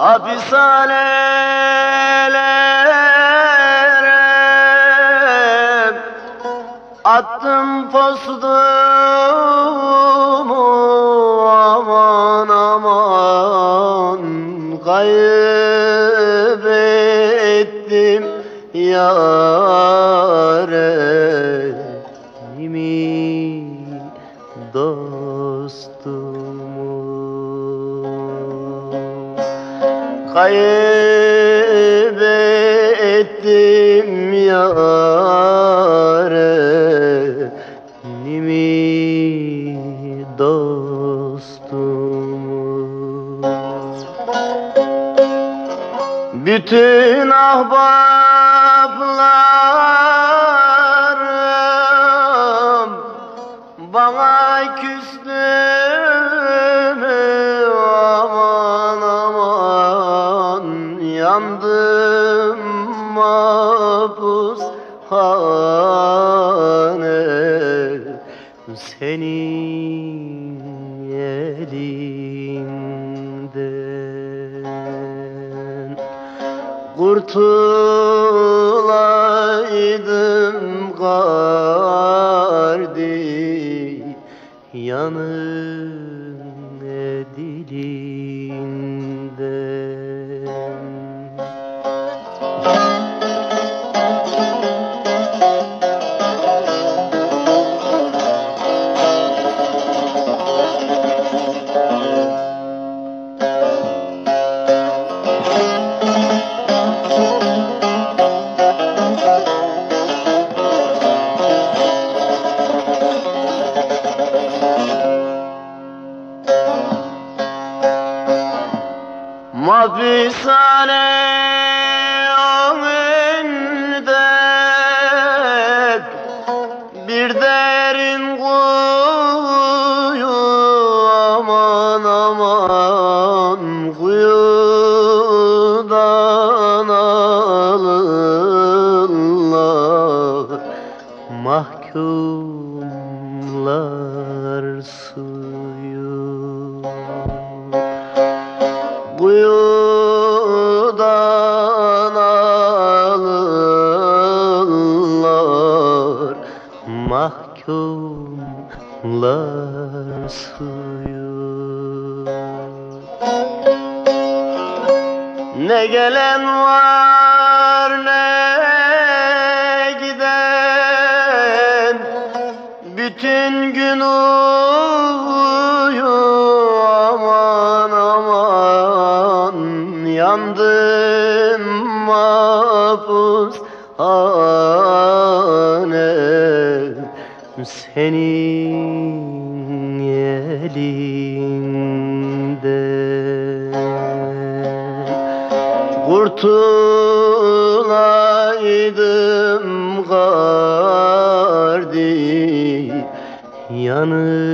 Hapishanelere attım postumu aman aman kaybettim yarimi Kaybettim yarimi dostumu Bütün ahbaplarım hane senin elinden Kurtulaydım Mapishane önünde bir derin kuyu aman aman kuyudan alırlar. Mahkumlar suyu Kuyudan alırlar mahkumlar suyu. Ne gelen var ne giden bütün gün uyu yandım mahpus hane. Senin elinden Kurtulaydım gardi dili